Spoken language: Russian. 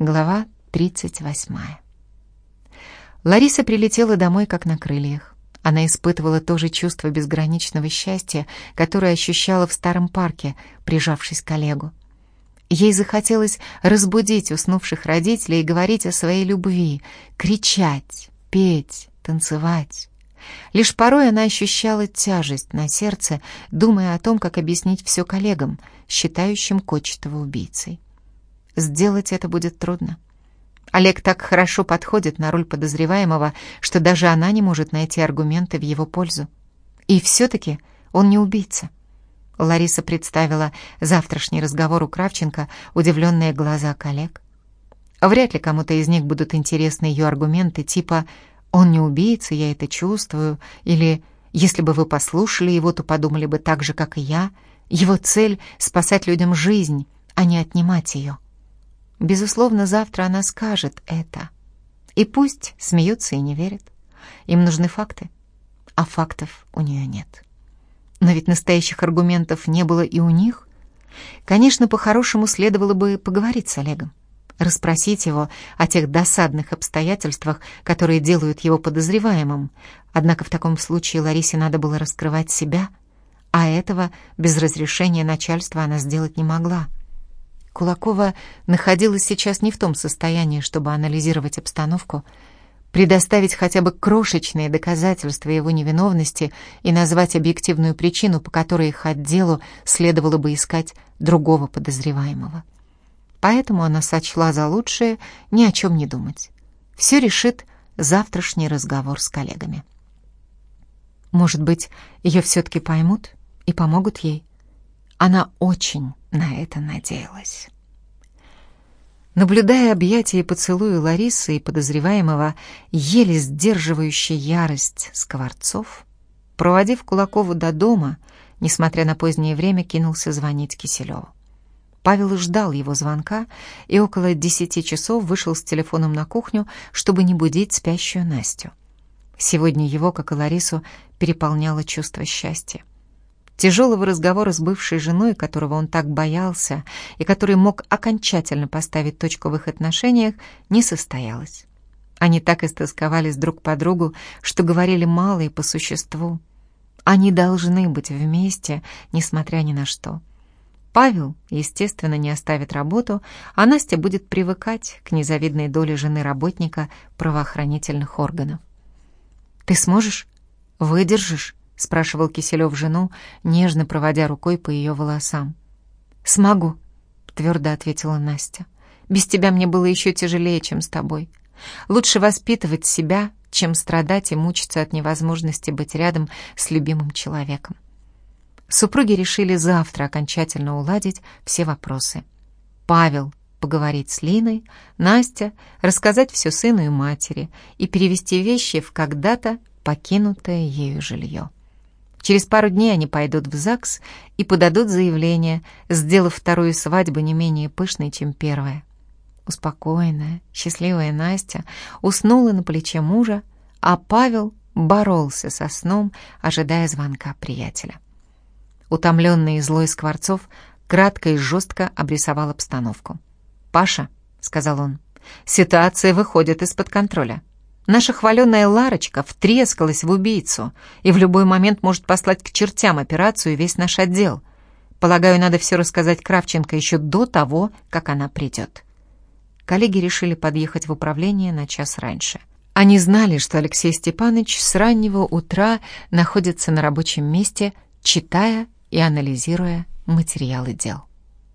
Глава 38. Лариса прилетела домой как на крыльях. Она испытывала то же чувство безграничного счастья, которое ощущала в старом парке, прижавшись к Олегу. Ей захотелось разбудить уснувших родителей и говорить о своей любви, кричать, петь, танцевать. Лишь порой она ощущала тяжесть на сердце, думая о том, как объяснить все коллегам, считающим Кочетова убийцей. Сделать это будет трудно. Олег так хорошо подходит на роль подозреваемого, что даже она не может найти аргументы в его пользу. И все-таки он не убийца. Лариса представила завтрашний разговор у Кравченко, удивленные глаза коллег. Вряд ли кому-то из них будут интересны ее аргументы типа «он не убийца, я это чувствую» или «если бы вы послушали его, то подумали бы так же, как и я». Его цель — спасать людям жизнь, а не отнимать ее. Безусловно, завтра она скажет это. И пусть смеются и не верят. Им нужны факты, а фактов у нее нет. Но ведь настоящих аргументов не было и у них. Конечно, по-хорошему следовало бы поговорить с Олегом, расспросить его о тех досадных обстоятельствах, которые делают его подозреваемым. Однако в таком случае Ларисе надо было раскрывать себя, а этого без разрешения начальства она сделать не могла. Кулакова находилась сейчас не в том состоянии, чтобы анализировать обстановку, предоставить хотя бы крошечные доказательства его невиновности и назвать объективную причину, по которой их отделу следовало бы искать другого подозреваемого. Поэтому она сочла за лучшее ни о чем не думать. Все решит завтрашний разговор с коллегами. Может быть, ее все-таки поймут и помогут ей. Она очень на это надеялась. Наблюдая объятия и поцелуи Ларисы и подозреваемого, еле сдерживающая ярость Скворцов, проводив Кулакову до дома, несмотря на позднее время, кинулся звонить Киселеву. Павел ждал его звонка и около десяти часов вышел с телефоном на кухню, чтобы не будить спящую Настю. Сегодня его, как и Ларису, переполняло чувство счастья. Тяжелого разговора с бывшей женой, которого он так боялся и который мог окончательно поставить точку в их отношениях, не состоялось. Они так истосковались друг по другу, что говорили мало и по существу. Они должны быть вместе, несмотря ни на что. Павел, естественно, не оставит работу, а Настя будет привыкать к незавидной доле жены работника правоохранительных органов. «Ты сможешь? Выдержишь?» — спрашивал Киселев жену, нежно проводя рукой по ее волосам. «Смогу», — твердо ответила Настя. «Без тебя мне было еще тяжелее, чем с тобой. Лучше воспитывать себя, чем страдать и мучиться от невозможности быть рядом с любимым человеком». Супруги решили завтра окончательно уладить все вопросы. Павел поговорить с Линой, Настя рассказать все сыну и матери и перевести вещи в когда-то покинутое ею жилье. Через пару дней они пойдут в ЗАГС и подадут заявление, сделав вторую свадьбу не менее пышной, чем первая. Успокоенная, счастливая Настя уснула на плече мужа, а Павел боролся со сном, ожидая звонка приятеля. Утомленный и злой Скворцов кратко и жестко обрисовал обстановку. «Паша», — сказал он, — «ситуация выходит из-под контроля. Наша хваленая Ларочка втрескалась в убийцу и в любой момент может послать к чертям операцию весь наш отдел. Полагаю, надо все рассказать Кравченко еще до того, как она придет. Коллеги решили подъехать в управление на час раньше. Они знали, что Алексей Степанович с раннего утра находится на рабочем месте, читая и анализируя материалы дел.